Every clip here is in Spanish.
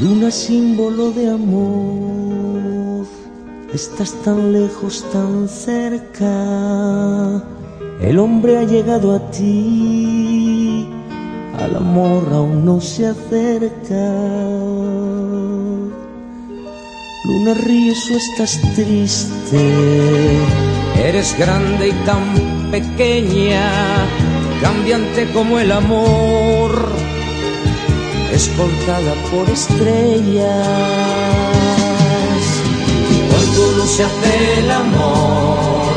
Luna símbolo de amor, estás tan lejos, tan cerca. El hombre ha llegado a ti, al amor aún no se acerca. Luna ríes o estás triste, eres grande y tan pequeña, cambiante como el amor escoltada por estrellas. Luz se hace el amor,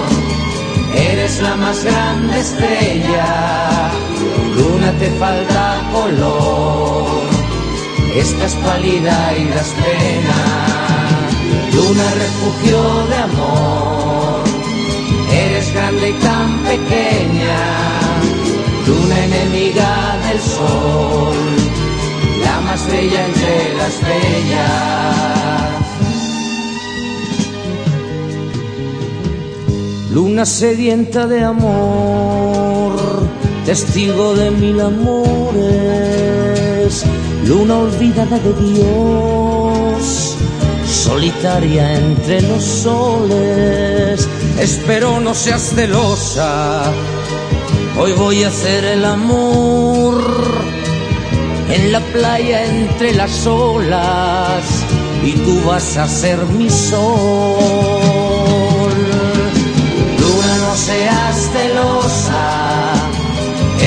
eres la más grande estrella. Luna te falta color, estás pálida y das pena. Luna refugio de amor, eres grande y tan pequeña. Bella entre las bellas. Luna sedienta de amor, testigo de mil amores, luna olvidada de Dios, solitaria entre los soles, espero no seas celosa, hoy voy a hacer el amor en la playa entre las olas y tú vas a ser mi sol. Luna, no seas celosa,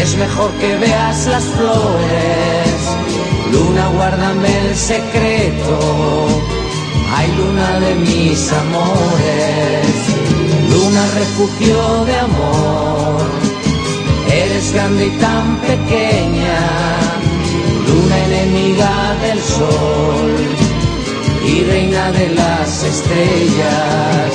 es mejor que veas las flores. Luna, guárdame el secreto, ay luna de mis amores. Luna, refugio de amor, eres grande y tan pequeña del sol y reina de las estrellas. La, la, la.